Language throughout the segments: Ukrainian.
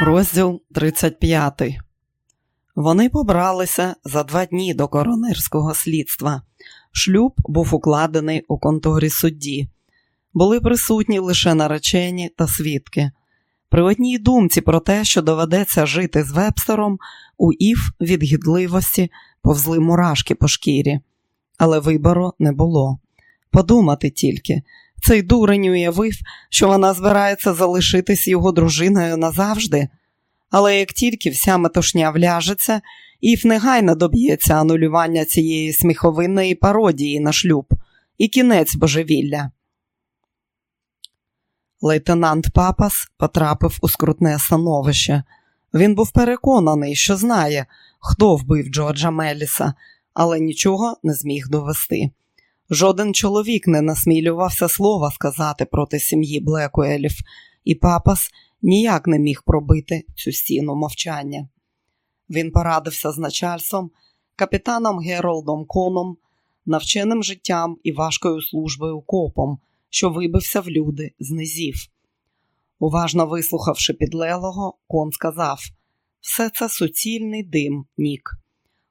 Розділ 35. Вони побралися за два дні до коронерського слідства. Шлюб був укладений у конторі судді. Були присутні лише наречені та свідки. При одній думці про те, що доведеться жити з вебстером, у Ів від гідливості повзли мурашки по шкірі, але вибору не було. Подумати тільки, цей дурень уявив, що вона збирається залишитись його дружиною назавжди. Але як тільки вся метушня вляжеться, Ів негайно доб'ється анулювання цієї сміховинної пародії на шлюб і кінець божевілля. Лейтенант Папас потрапив у скрутне становище. Він був переконаний, що знає, хто вбив Джорджа Меліса, але нічого не зміг довести. Жоден чоловік не насмілювався слова сказати проти сім'ї Блекуелів, і папас ніяк не міг пробити цю стіну мовчання. Він порадився з начальством, капітаном Геролдом Коном, навченим життям і важкою службою копом, що вибився в люди з низів. Уважно вислухавши підлеглого, кон сказав: все це суцільний дим, Нік.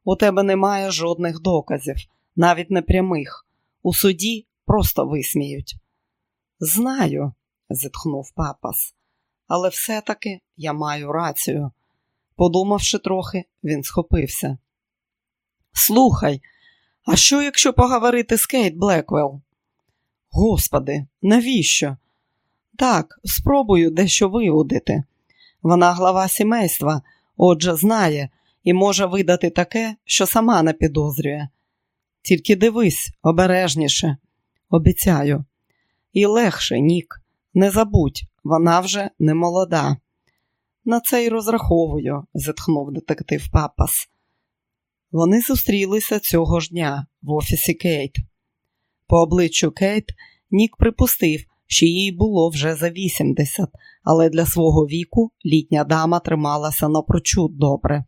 У тебе немає жодних доказів, навіть не прямих. У суді просто висміють. Знаю, зітхнув папас, але все-таки я маю рацію. Подумавши трохи, він схопився. Слухай, а що, якщо поговорити з Кейт Блеквелл? Господи, навіщо? Так, спробую дещо виудити. Вона глава сімейства, отже, знає і може видати таке, що сама не підозрює. Тільки дивись обережніше, обіцяю. І легше, Нік, не забудь, вона вже не молода. На це й розраховую, зітхнув детектив Папас. Вони зустрілися цього ж дня в офісі Кейт. По обличчю Кейт Нік припустив, що їй було вже за 80, але для свого віку літня дама трималася напрочуд добре.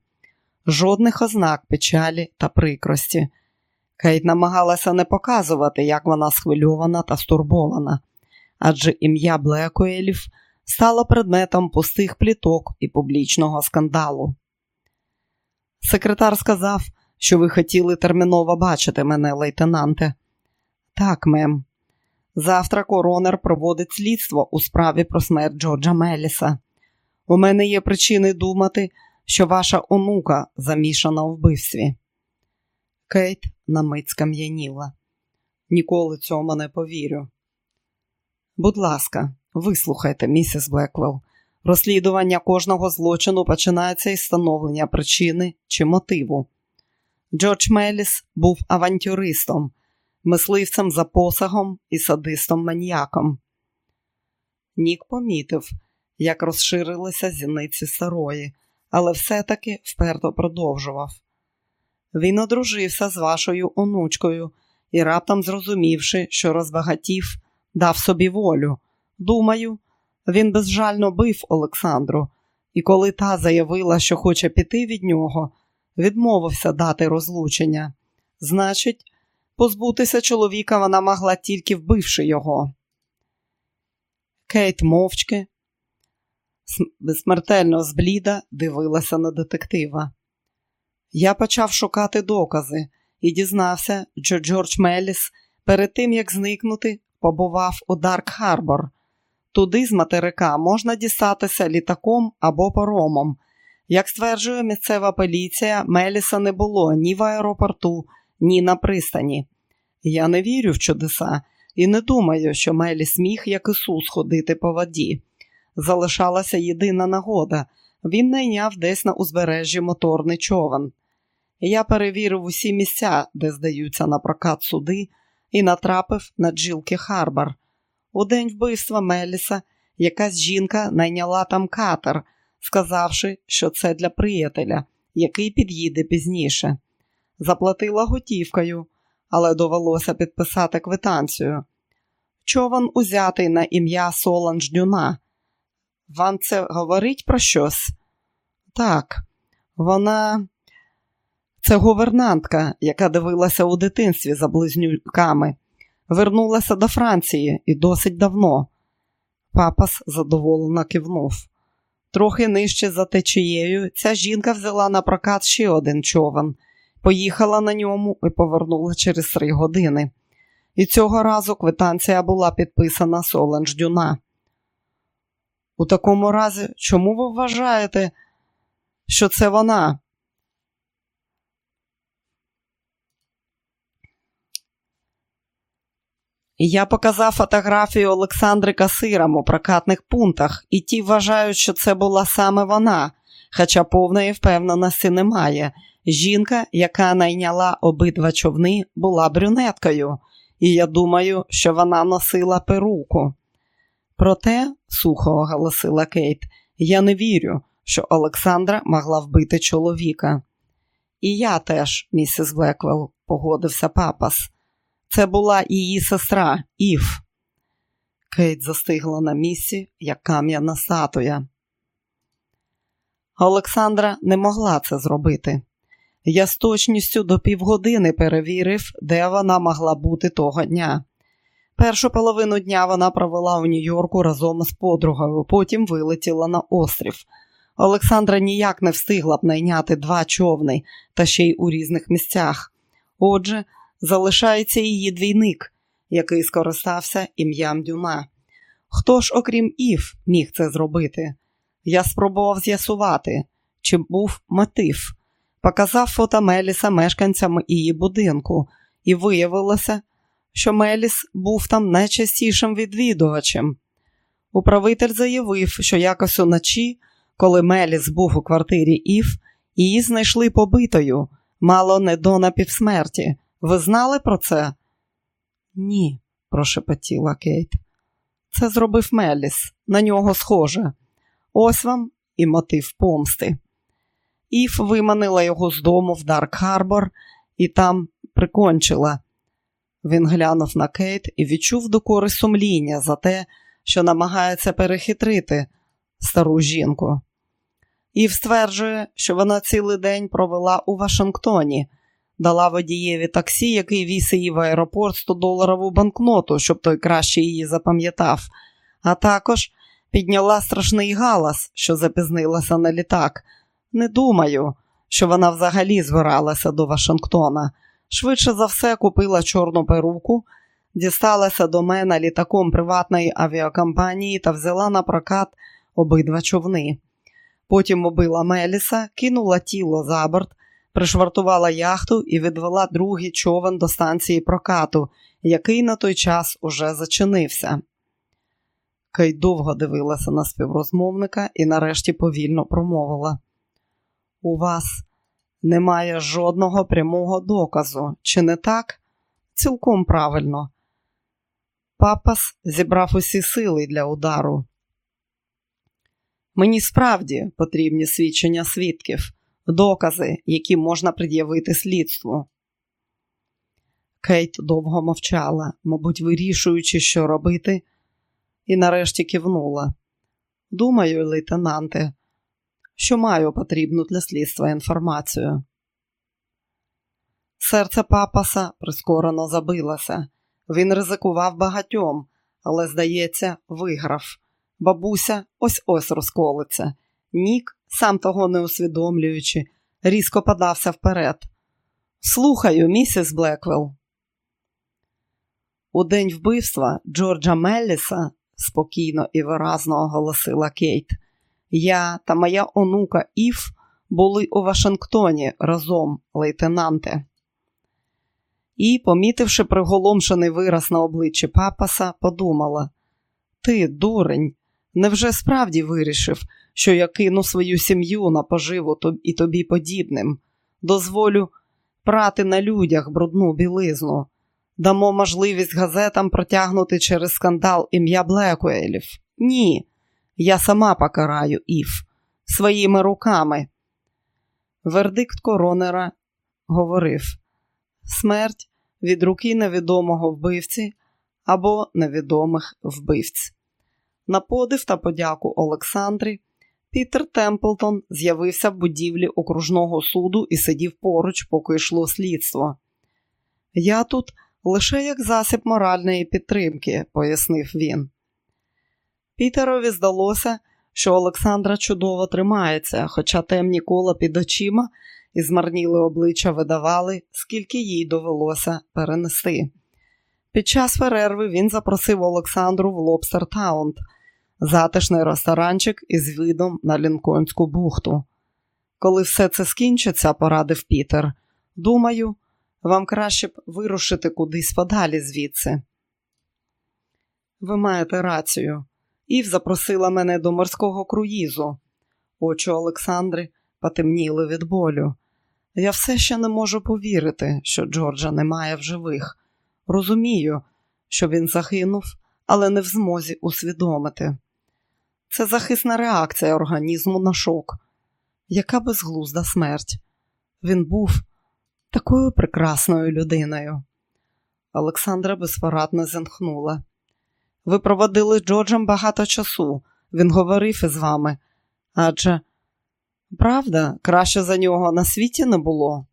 Жодних ознак печалі та прикрості. Кейт намагалася не показувати, як вона схвильована та стурбована, адже ім'я Блекуелів стало предметом пустих пліток і публічного скандалу. Секретар сказав, що ви хотіли терміново бачити мене, лейтенанте. Так, мем. Завтра коронер проводить слідство у справі про смерть Джорджа Меліса. У мене є причини думати, що ваша онука замішана у вбивстві. Кейт на мить скам'яніла. Ніколи цьому не повірю. Будь ласка, вислухайте, місіс Блеквелл. Розслідування кожного злочину починається із встановлення причини чи мотиву. Джордж Меліс був авантюристом, мисливцем за посагом і садистом маніяком. Нік помітив, як розширилися зіниці старої, але все-таки вперто продовжував. Він одружився з вашою онучкою і, раптом зрозумівши, що розбагатів, дав собі волю. Думаю, він безжально бив Олександру, і коли та заявила, що хоче піти від нього, відмовився дати розлучення. Значить, позбутися чоловіка вона могла тільки вбивши його. Кейт мовчки, смертельно зблідла, дивилася на детектива. Я почав шукати докази і дізнався, що Джордж Меліс перед тим як зникнути, побував у Дарк Харбор. Туди з материка можна дістатися літаком або паромом. Як стверджує місцева поліція, Меліса не було ні в аеропорту, ні на пристані. Я не вірю в чудеса і не думаю, що Меліс міг, як Ісус, ходити по воді. Залишалася єдина нагода. Він найняв десь на узбережжі моторний човен. Я перевірив усі місця, де здаються на прокат суди, і натрапив на Джилки Харбор. У день вбивства Меліса якась жінка найняла там катер, сказавши, що це для приятеля, який під'їде пізніше. Заплатила готівкою, але довелося підписати квитанцію. Човен узятий на ім'я Соланж Дюнас. Вам це говорить про щось? Так, вона це гувернантка, яка дивилася у дитинстві за близнюками. Вернулася до Франції і досить давно. Папас задоволено кивнув. Трохи нижче за течією, ця жінка взяла на прокат ще один човен, поїхала на ньому і повернула через три години. І цього разу квитанція була підписана Соленж Дюна. У такому разі, чому ви вважаєте, що це вона? Я показав фотографію Олександри Касирам у прокатних пунктах, і ті вважають, що це була саме вона, хоча повної впевненості немає. Жінка, яка найняла обидва човни, була брюнеткою, і я думаю, що вона носила перуку. Проте, сухо оголосила Кейт, я не вірю, що Олександра могла вбити чоловіка. І я теж, місіс Блеквелл, погодився папас. Це була її сестра Ів. Кейт застигла на місці, як кам'яна статуя. Олександра не могла це зробити. Я з точністю до півгодини перевірив, де вона могла бути того дня. Першу половину дня вона провела у Нью-Йорку разом з подругою, потім вилетіла на острів. Олександра ніяк не встигла б найняти два човни та ще й у різних місцях. Отже, залишається її двійник, який скористався ім'ям Дюна. Хто ж, окрім Ів, міг це зробити? Я спробував з'ясувати, чи був мотив. Показав фото Меліса мешканцям її будинку, і виявилося, що Меліс був там найчастішим відвідувачем. Управитель заявив, що якось уночі, коли Меліс був у квартирі Ів, її знайшли побитою, мало не до напівсмерті. Ви знали про це? Ні, прошепотіла Кейт. Це зробив Меліс, на нього схоже. Ось вам і мотив помсти. Ів виманила його з дому в Дарк Харбор і там прикончила. Він глянув на Кейт і відчув докори сумління за те, що намагається перехитрити стару жінку. Ів стверджує, що вона цілий день провела у Вашингтоні, дала водієві таксі, який віз її в аеропорт 100 доларову банкноту, щоб той краще її запам'ятав, а також підняла страшний галас, що запізнилася на літак. Не думаю, що вона взагалі збиралася до Вашингтона. Швидше за все купила чорну перуку, дісталася до мене літаком приватної авіакомпанії та взяла на прокат обидва човни. Потім убила Меліса, кинула тіло за борт, пришвартувала яхту і відвела другий човен до станції прокату, який на той час уже зачинився. Кей довго дивилася на співрозмовника і нарешті повільно промовила. У вас немає жодного прямого доказу, чи не так? Цілком правильно. Папас зібрав усі сили для удару. Мені справді потрібні свідчення свідків, докази, які можна пред'явити слідству. Кейт довго мовчала, мабуть, вирішуючи, що робити, і нарешті кивнула. Думаю, лейтенанте, що маю потрібну для слідства інформацію. Серце папаса прискорено забилося. Він ризикував багатьом, але, здається, виграв. Бабуся ось ось розколиться. Нік, сам того не усвідомлюючи, різко подався вперед. Слухаю, місіс Блеквелл. У день вбивства Джорджа Мелліса спокійно і виразно оголосила Кейт. Я та моя онука Ів були у Вашингтоні разом, лейтенанте. І, помітивши приголомшений вираз на обличчі папаса, подумала: Ти, дурень, невже справді вирішив, що я кину свою сім'ю на поживу і тобі подібним? Дозволю прати на людях брудну білизну, дамо можливість газетам протягнути через скандал ім'я Блекуелів? Ні. Я сама покараю Ів своїми руками. Вердикт коронера говорив смерть від руки невідомого вбивці або невідомих вбивць. На подив та подяку Олександрі Пітер Темплтон з'явився в будівлі окружного суду і сидів поруч, поки йшло слідство. Я тут лише як засіб моральної підтримки, пояснив він. Пітерові здалося, що Олександра чудово тримається, хоча темні кола під очима і змарніли обличчя видавали, скільки їй довелося перенести. Під час перерви він запросив Олександру в Лобстер Таунт, затишний ресторанчик із видом на Лінкольнську бухту. Коли все це скінчиться, порадив Пітер. Думаю, вам краще б вирушити кудись подалі звідси. Ви маєте рацію. Ів запросила мене до морського круїзу. Очі Олександри потемніли від болю. Я все ще не можу повірити, що Джорджа немає в живих. Розумію, що він загинув, але не в змозі усвідомити. Це захисна реакція організму на шок. Яка безглузда смерть. Він був такою прекрасною людиною. Олександра безпорадно зітхнула. Ви проводили з Джорджем багато часу. Він говорив із вами. Адже, правда, краще за нього на світі не було.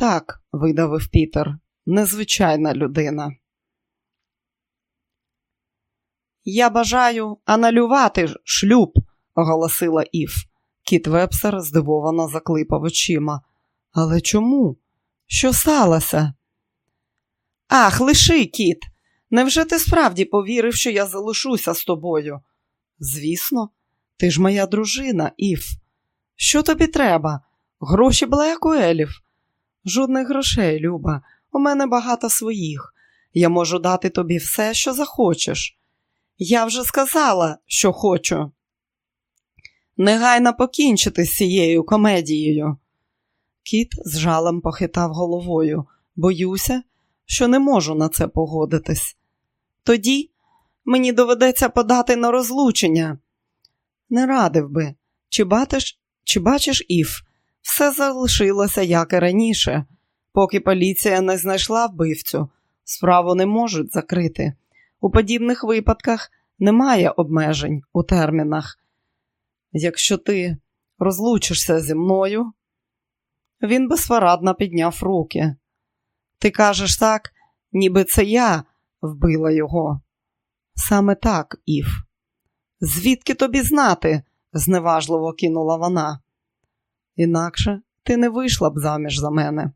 Так, видавив Пітер, незвичайна людина. Я бажаю аналювати шлюб, оголосила Ів. Кіт Вепсер здивовано заклипав очима. Але чому? Що сталося? Ах, лиши, кіт. Невже ти справді повірив, що я залишуся з тобою? Звісно, ти ж моя дружина, Ів. Що тобі треба? Гроші Блеякуелів? Жодних грошей, Люба. У мене багато своїх. Я можу дати тобі все, що захочеш. Я вже сказала, що хочу. Негайно покінчити з цією комедією. Кіт з жалем похитав головою. Боюся, що не можу на це погодитись. Тоді мені доведеться подати на розлучення. Не радив би, чи бачиш, чи бачиш Ів, все залишилося, як і раніше. Поки поліція не знайшла вбивцю, справу не можуть закрити. У подібних випадках немає обмежень у термінах. Якщо ти розлучишся зі мною, він безпорадно підняв руки. Ти кажеш так, ніби це я вбила його. Саме так, Ів. Звідки тобі знати? зневажливо кинула вона. Інакше ти не вийшла б заміж за мене.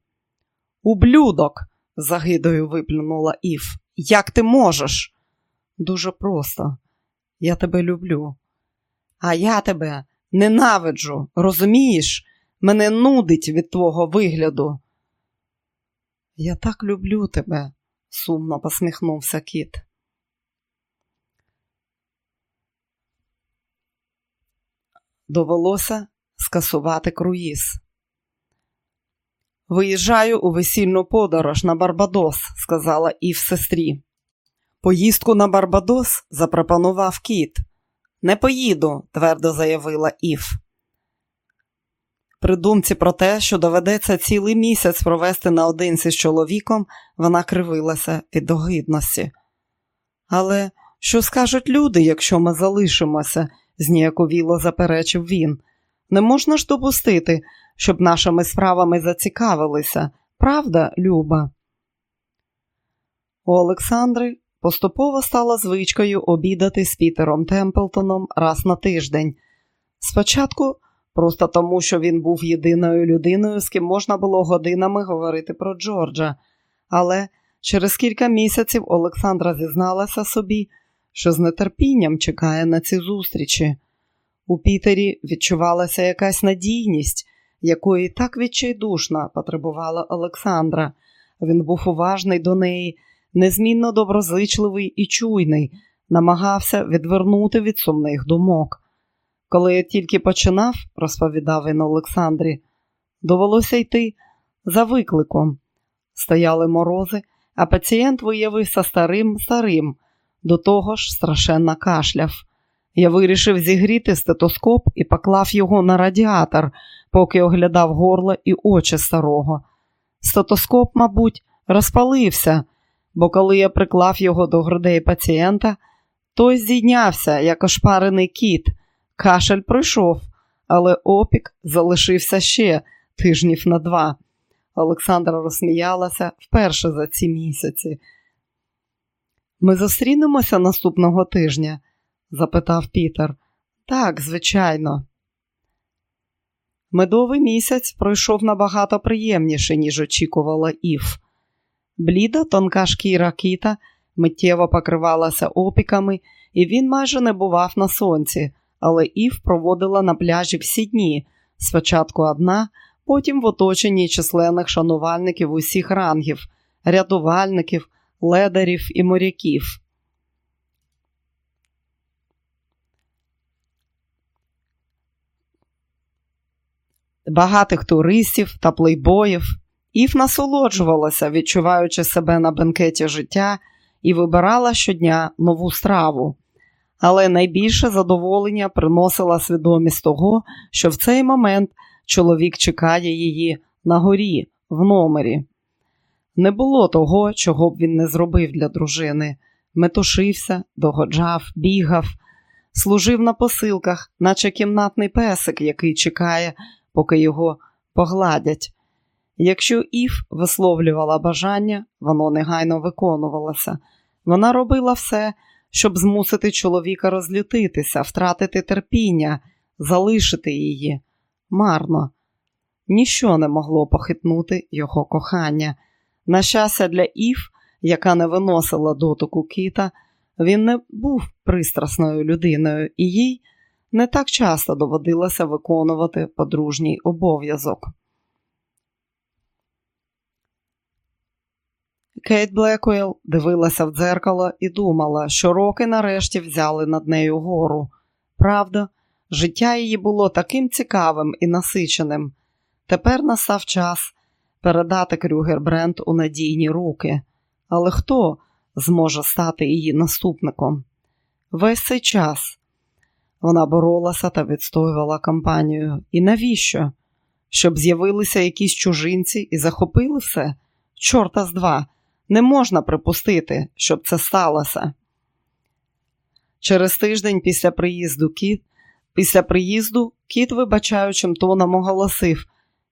Ублюдок, загидою виплюнула Ів. Як ти можеш? Дуже просто. Я тебе люблю. А я тебе ненавиджу, розумієш? Мене нудить від твого вигляду. Я так люблю тебе, сумно посміхнувся кіт. Довелося скасувати круїз. Виїжджаю у весільну подорож на Барбадос, сказала Ів сестрі. Поїздку на Барбадос запропонував кіт. Не поїду, твердо заявила Ів. При думці про те, що доведеться цілий місяць провести наодинці з чоловіком, вона кривилася від огидності. Але що скажуть люди, якщо ми залишимося? зніяковіло заперечив він. Не можна ж допустити, щоб нашими справами зацікавилися, правда, Люба? У Олександри поступово стала звичкою обідати з Пітером Темплтоном раз на тиждень. Спочатку просто тому, що він був єдиною людиною, з ким можна було годинами говорити про Джорджа. Але через кілька місяців Олександра зізналася собі, що з нетерпінням чекає на ці зустрічі. У Пітері відчувалася якась надійність, якої так відчайдушно потребувала Олександра. Він був уважний до неї, незмінно доброзичливий і чуйний, намагався відвернути від сумних думок. Коли я тільки починав, розповідав він Олександрі, довелося йти за викликом. Стояли морози, а пацієнт виявився старим старим, до того ж страшенно кашляв. Я вирішив зігріти стетоскоп і поклав його на радіатор, поки оглядав горло і очі старого. Стетоскоп, мабуть, розпалився, бо коли я приклав його до грудей пацієнта, той зійнявся, як ошпарений кіт. Кашель пройшов, але опік залишився ще тижнів на два. Олександра розсміялася вперше за ці місяці. Ми зустрінемося наступного тижня. Запитав Пітер. Так, звичайно. Медовий місяць пройшов набагато приємніше, ніж очікувала Ів. Бліда, тонка шкіра кіта миттєво покривалася опіками, і він майже не бував на сонці, але Ів проводила на пляжі всі дні, спочатку одна, потім в оточенні численних шанувальників усіх рангів, рятувальників, ледарів і моряків. Багатих туристів та плейбоїв. Ів насолоджувалася, відчуваючи себе на бенкеті життя, і вибирала щодня нову страву. Але найбільше задоволення приносила свідомість того, що в цей момент чоловік чекає її на горі, в номері. Не було того, чого б він не зробив для дружини. Метушився, догоджав, бігав, служив на посилках, наче кімнатний песик, який чекає, поки його погладять. Якщо Ів висловлювала бажання, воно негайно виконувалося. Вона робила все, щоб змусити чоловіка розлютитися, втратити терпіння, залишити її. Марно. Ніщо не могло похитнути його кохання. На щастя, для Ів, яка не виносила дотику кіта, він не був пристрасною людиною, і їй не так часто доводилося виконувати подружній обов'язок. Кейт Блекуел дивилася в дзеркало і думала, що роки нарешті взяли над нею гору. Правда, життя її було таким цікавим і насиченим. Тепер настав час передати Крюгер Бренд у надійні руки. Але хто зможе стати її наступником? Весь цей час вона боролася та відстоювала кампанію. І навіщо? Щоб з'явилися якісь чужинці і захопили все? Чорта з два. Не можна припустити, щоб це сталося. Через тиждень після приїзду кіт, після приїзду кіт, вибачаючим тоном оголосив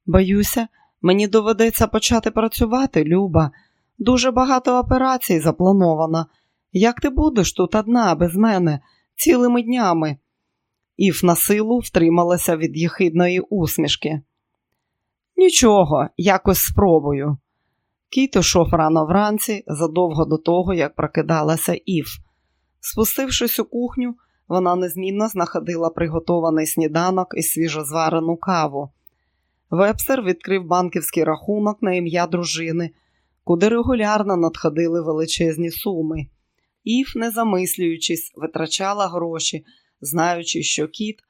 Боюся, мені доведеться почати працювати, Люба. Дуже багато операцій заплановано. Як ти будеш тут одна, без мене, цілими днями? Ів на силу втрималася від єхидної усмішки. Нічого, якось спробую. Кіт ішов рано вранці, задовго до того, як прокидалася Ів. Спустившись у кухню, вона незмінно знаходила приготований сніданок і свіжозварену каву. Вебстер відкрив банківський рахунок на ім'я дружини, куди регулярно надходили величезні суми. Ів, не замислюючись, витрачала гроші, знаючи, що кіт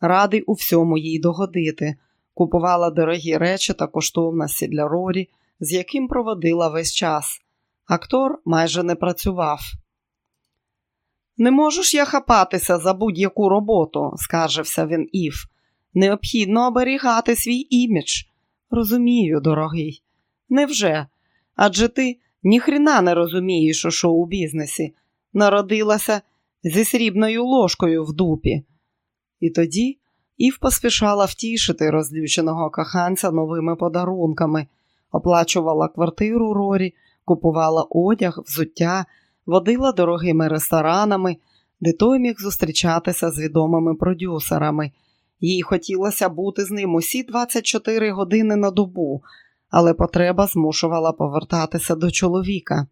радий у всьому їй догодити, купувала дорогі речі та коштовності для Рорі з яким проводила весь час. Актор майже не працював. Не можеш я хапатися за будь-яку роботу, скаржився він Ів. Необхідно оберігати свій імідж. Розумію, дорогий. Невже? Адже ти ніхрена не розумієш у шоу-бізнесі, народилася зі срібною ложкою в дупі. І тоді Ів поспішала втішити розлюченого коханця новими подарунками оплачувала квартиру Рорі, купувала одяг, взуття, водила дорогими ресторанами, де той міг зустрічатися з відомими продюсерами. Їй хотілося бути з ним усі 24 години на добу, але потреба змушувала повертатися до чоловіка.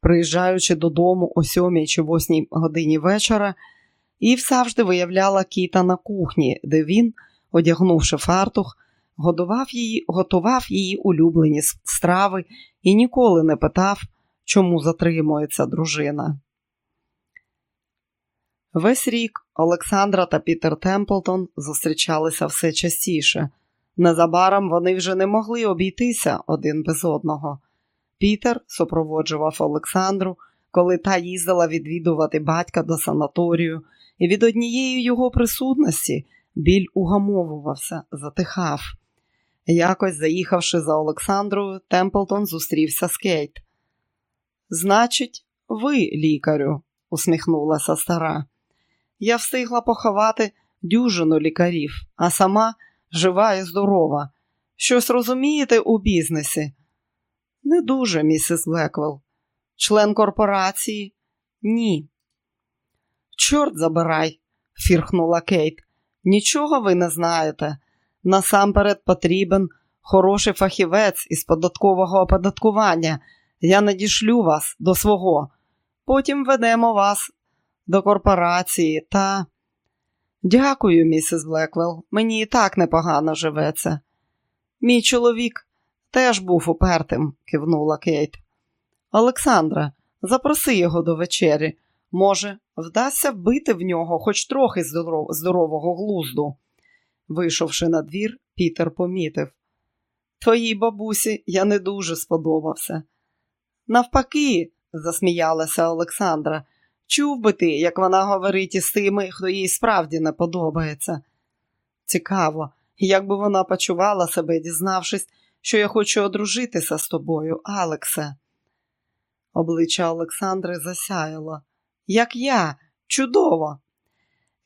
Приїжджаючи додому о сьомій чи восьмій годині вечора, Ів завжди виявляла кіта на кухні, де він, одягнувши фартух, годував її, готував її улюблені страви і ніколи не питав, чому затримується дружина. Весь рік Олександра та Пітер Темплтон зустрічалися все частіше. Незабаром вони вже не могли обійтися один без одного. Пітер супроводжував Олександру, коли та їздила відвідувати батька до санаторію, і від однієї його присутності біль угамовувався, затихав. Якось, заїхавши за Олександрою, Темплтон зустрівся з Кейт. Значить, ви, лікарю, усміхнулася стара. Я встигла поховати дюжину лікарів, а сама жива і здорова. Щось розумієте у бізнесі? Не дуже, місіс Блеквелл. Член корпорації? Ні. Чорт забирай, фірхнула Кейт. Нічого ви не знаєте. Насамперед потрібен хороший фахівець із податкового оподаткування. Я надішлю вас до свого. Потім ведемо вас до корпорації та. Дякую, місіс Блеквелл. Мені і так непогано живеться. Мій чоловік теж був упертим, кивнула Кейт. Олександра, запроси його до вечері. Може, вдасться вбити в нього хоч трохи здорового глузду. Вийшовши на двір, Пітер помітив. Твоїй бабусі я не дуже сподобався. Навпаки, засміялася Олександра, чув би ти, як вона говорить із тими, хто їй справді не подобається. Цікаво, як би вона почувала себе, дізнавшись, що я хочу одружитися з тобою, Алексе. Обличчя Олександри засяяло. Як я, чудово.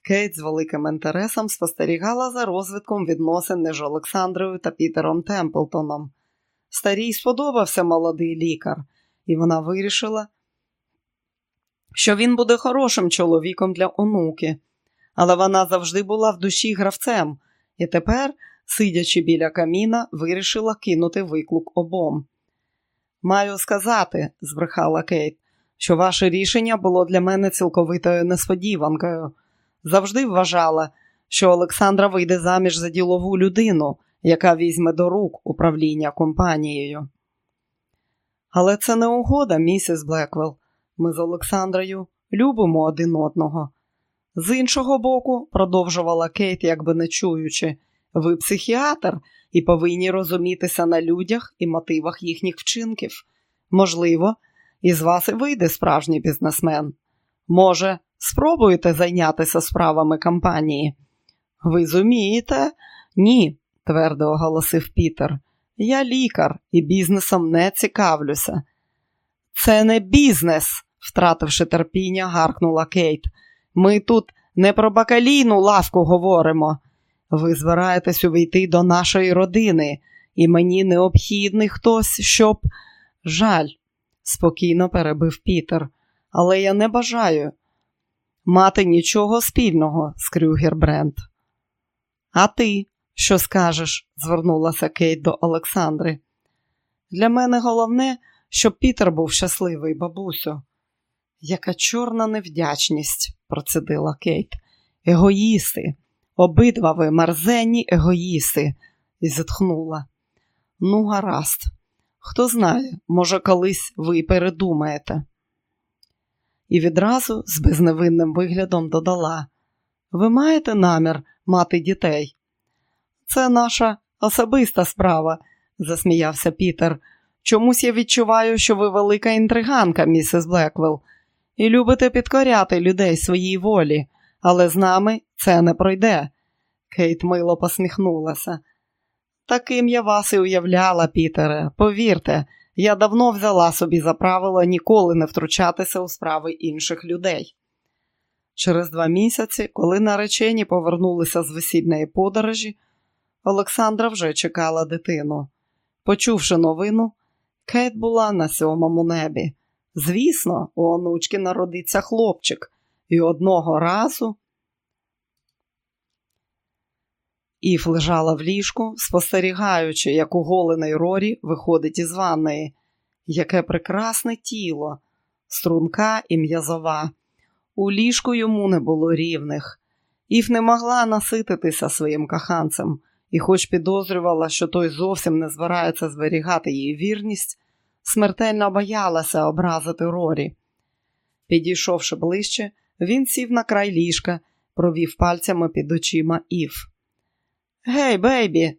Кейт з великим інтересом спостерігала за розвитком відносин між Олександрою та Пітером Темплтоном. Старій сподобався молодий лікар, і вона вирішила, що він буде хорошим чоловіком для онуки, але вона завжди була в душі гравцем, і тепер, сидячи біля каміна, вирішила кинути виклик обом. Маю сказати, збрехала Кейт, що ваше рішення було для мене цілковитою несподіванкою. Завжди вважала, що Олександра вийде заміж за ділову людину, яка візьме до рук управління компанією. Але це не угода, місіс Блеквелл. Ми з Олександрою любимо один одного. З іншого боку, продовжувала Кейт, якби не чуючи, ви психіатр і повинні розумітися на людях і мотивах їхніх вчинків. Можливо, із вас і вийде справжній бізнесмен. Може, спробуєте зайнятися справами компанії? Ви зумієте? Ні, твердо оголосив Пітер. Я лікар і бізнесом не цікавлюся. Це не бізнес, втративши терпіння, гаркнула Кейт. Ми тут не про бакалійну лавку говоримо. Ви збираєтесь увійти до нашої родини, і мені необхідний хтось, щоб. Жаль, спокійно перебив Пітер, але я не бажаю мати нічого спільного з Крюгер Брент. А ти що скажеш? звернулася Кейт до Олександри. Для мене головне, щоб Пітер був щасливий, бабусю. Яка чорна невдячність, процедила Кейт. Егоїсти, обидва ви мерзенні егоїсти, і зітхнула. Ну, гаразд, хто знає, може, колись ви передумаєте. І відразу з безневинним виглядом додала: Ви маєте намір мати дітей? Це наша особиста справа, засміявся Пітер. Чомусь я відчуваю, що ви велика інтриганка, місіс Блеквелл, і любите підкоряти людей своїй волі, але з нами це не пройде. Кейт мило посміхнулася. Таким я вас і уявляла, Пітере. Повірте, я давно взяла собі за правило ніколи не втручатися у справи інших людей. Через два місяці, коли наречені повернулися з весільної подорожі, Олександра вже чекала дитину. Почувши новину, Кейт була на сьомому небі. Звісно, у онучки народиться хлопчик, і одного разу Ів лежала в ліжку, спостерігаючи, як у голений Рорі виходить із ванної. Яке прекрасне тіло, струнка і м'язова. У ліжку йому не було рівних. Ів не могла насититися своїм коханцем і, хоч підозрювала, що той зовсім не збирається зберігати її вірність, смертельно боялася образити Рорі. Підійшовши ближче, він сів на край ліжка, провів пальцями під очима Ів. Гей, бейбі,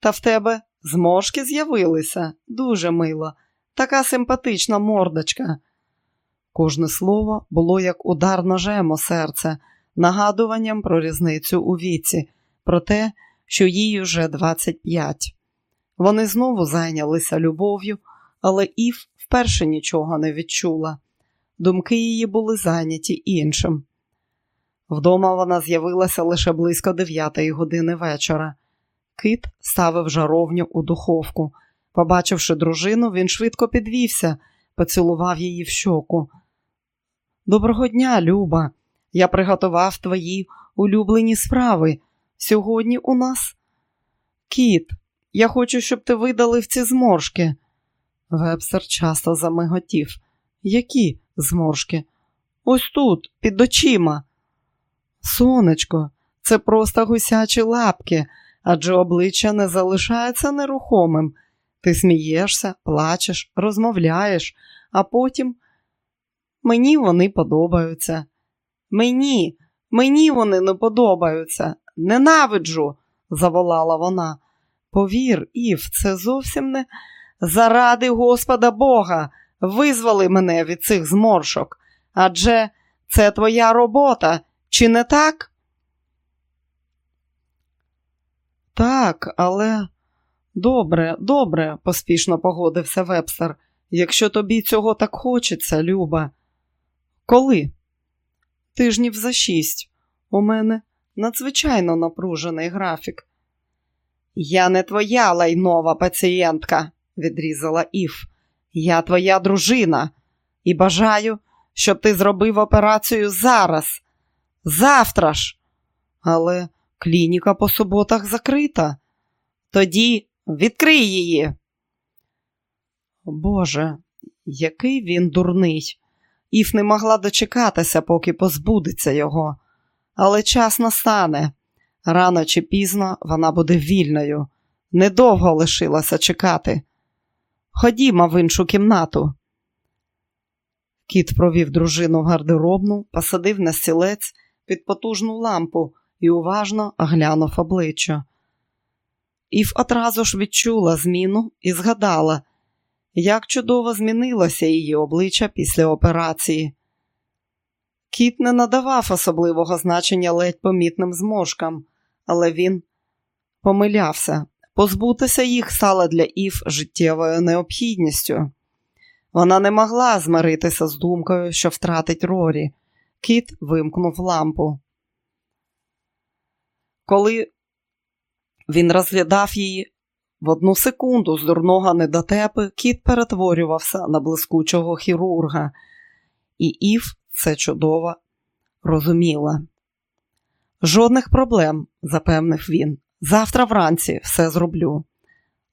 та в тебе зморшки з'явилися дуже мило, така симпатична мордочка. Кожне слово було як удар ножем у серце, нагадуванням про різницю у віці, про те, що їй уже 25. Вони знову зайнялися любов'ю, але Ів вперше нічого не відчула. Думки її були зайняті іншим. Вдома вона з'явилася лише близько дев'ятої години вечора. Кит ставив жаровню у духовку. Побачивши дружину, він швидко підвівся, поцілував її в щоку. Доброго дня, Люба. Я приготував твої улюблені справи. Сьогодні у нас кіт. Я хочу, щоб ти видалив ці зморшки. Вебстер часто замиготів. Які зморшки? Ось тут, під очима. Сонечко, це просто гусячі лапки, адже обличчя не залишається нерухомим. Ти смієшся, плачеш, розмовляєш, а потім мені вони подобаються. Мені, мені вони не подобаються. Ненавиджу, заволала вона. Повір, Ів, це зовсім не заради Господа Бога. Визвали мене від цих зморшок. Адже це твоя робота, чи не так? Так, але добре, добре, поспішно погодився вебстер. Якщо тобі цього так хочеться, Люба. Коли? Тижнів за шість. У мене надзвичайно напружений графік. Я не твоя лайнова пацієнтка, відрізала Ів. Я твоя дружина і бажаю, щоб ти зробив операцію зараз, завтра ж. Але клініка по суботах закрита. Тоді відкрий її. Боже, який він дурний. Іф не могла дочекатися, поки позбудеться його. Але час настане. Рано чи пізно вона буде вільною. Недовго лишилася чекати. Ходімо в іншу кімнату. Кіт провів дружину в гардеробну, посадив на стілець під потужну лампу і уважно оглянув обличчя. Ів одразу ж відчула зміну і згадала, як чудово змінилося її обличчя після операції. Кіт не надавав особливого значення ледь помітним зможкам, але він помилявся. Позбутися їх стало для Ів життєвою необхідністю. Вона не могла змиритися з думкою, що втратить Рорі. Кіт вимкнув лампу. Коли він розглядав її в одну секунду з дурного недотепи, кіт перетворювався на блискучого хірурга, і Ів це чудово розуміла. Жодних проблем, запевнив він. Завтра вранці все зроблю.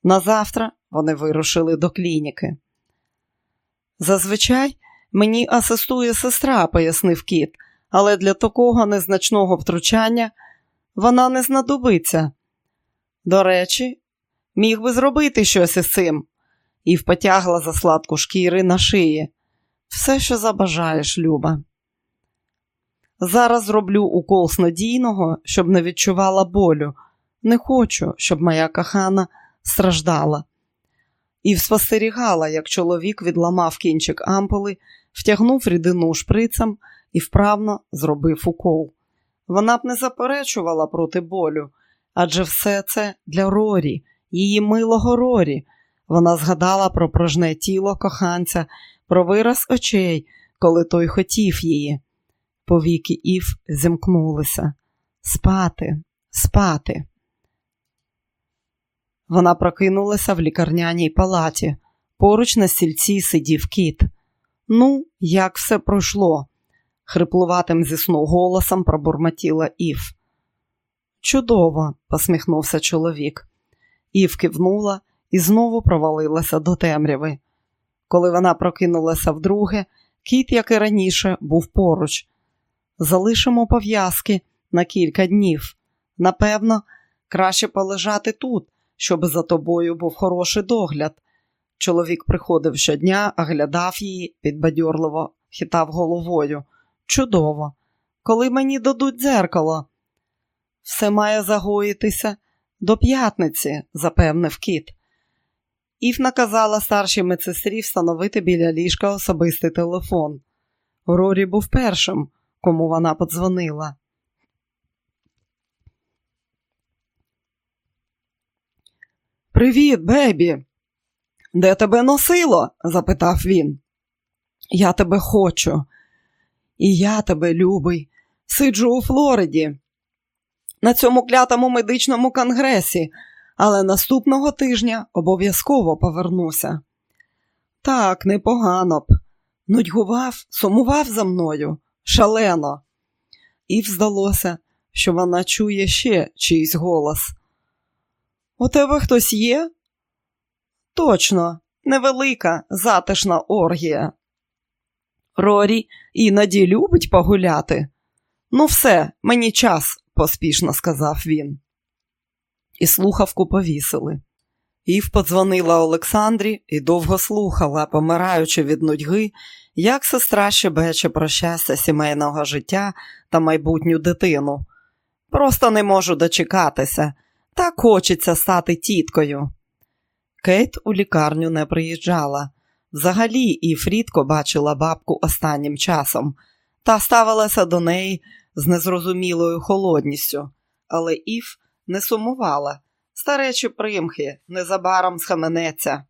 На завтра вони вирушили до клініки. Зазвичай мені асистує сестра, пояснив кіт, але для такого незначного втручання вона не знадобиться. До речі, міг би зробити щось із цим, і впотягла за сладку шкіри на шиї. Все, що забажаєш, Люба. Зараз зроблю укол снодійного, щоб не відчувала болю. Не хочу, щоб моя кохана страждала. І спостерігала, як чоловік відламав кінчик ампули, втягнув рідину шприцем і вправно зробив укол. Вона б не заперечувала проти болю, адже все це для Рорі, її милого Рорі. Вона згадала про прожне тіло коханця, про вираз очей, коли той хотів її. Повіки Ів зімкнулися. Спати, спати. Вона прокинулася в лікарняній палаті. Поруч на стільці сидів кіт. Ну, як все пройшло? хриплуватим зі сну голосом пробурмотіла Ів. Чудово, посміхнувся чоловік. Ів кивнула і знову провалилася до темряви. Коли вона прокинулася вдруге, кіт, як і раніше, був поруч. Залишимо пов'язки на кілька днів. Напевно, краще полежати тут, щоб за тобою був хороший догляд. Чоловік приходив щодня, оглядав її, підбадьорливо хитав головою. Чудово, коли мені дадуть дзеркало. Все має загоїтися до п'ятниці, запевнив кіт. Ів наказала старшій медсестрі встановити біля ліжка особистий телефон. Рорі був першим, кому вона подзвонила. Привіт, бебі. Де тебе носило? запитав він. Я тебе хочу. І я тебе, любий, сиджу у Флориді, на цьому клятому медичному конгресі, але наступного тижня обов'язково повернуся. Так, непогано б. Нудьгував, сумував за мною, шалено. Ів здалося, що вона чує ще чийсь голос. У тебе хтось є? Точно, невелика, затишна оргія. Рорі іноді любить погуляти. Ну, все, мені час, поспішно сказав він. І слухавку повісили. Ів подзвонила Олександрі і довго слухала, помираючи від нудьги, як сестра щебече про щастя сімейного життя та майбутню дитину. Просто не можу дочекатися, так хочеться стати тіткою. Кейт у лікарню не приїжджала. Взагалі, і Фрідко бачила бабку останнім часом та ставилася до неї з незрозумілою холодністю, але Ів не сумувала. Старечі примхи незабаром схаменеться.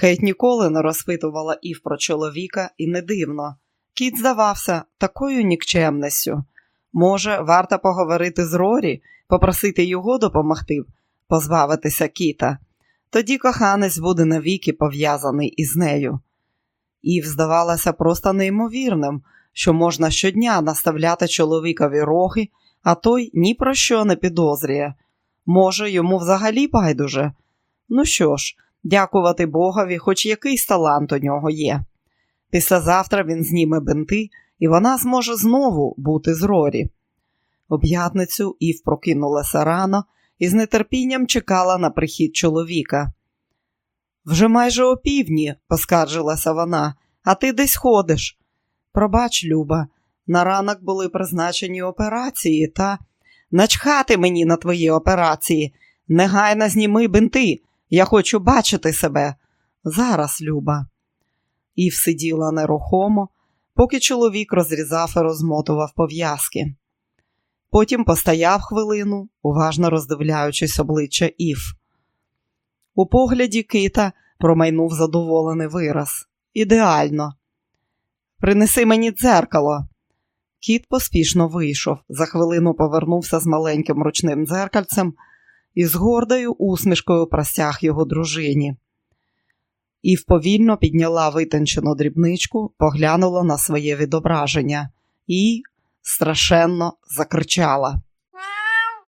Кейт ніколи не розпитувала Ів про чоловіка, і не дивно. Кіт здавався такою нікчемністю. Може, варто поговорити з Рорі, попросити його допомогти позбавитися кіта. Тоді коханець буде навіки пов'язаний із нею. Ів здавалося просто неймовірним, що можна щодня наставляти чоловікові роги, а той ні про що не підозрює. Може, йому взагалі байдуже? Ну що ж, дякувати Богові, хоч якийсь талант у нього є. Післязавтра він зніме бинти, і вона зможе знову бути з Рорі. У п'ятницю Ів прокинулася рано і з нетерпінням чекала на прихід чоловіка. Вже майже опівдні, поскаржилася вона, а ти десь ходиш. Пробач, Люба, на ранок були призначені операції, та начхати мені на твої операції. Негайно зніми бинти. Я хочу бачити себе. Зараз, Люба. Ів сиділа нерухомо, поки чоловік розрізав і розмотував пов'язки. Потім постояв хвилину, уважно роздивляючись обличчя Ів. У погляді кита промайнув задоволений вираз. Ідеально. Принеси мені дзеркало. Кіт поспішно вийшов, за хвилину повернувся з маленьким ручним дзеркальцем і з гордою усмішкою простяг його дружині. Ів повільно підняла витончену дрібничку, поглянула на своє відображення і страшенно закричала.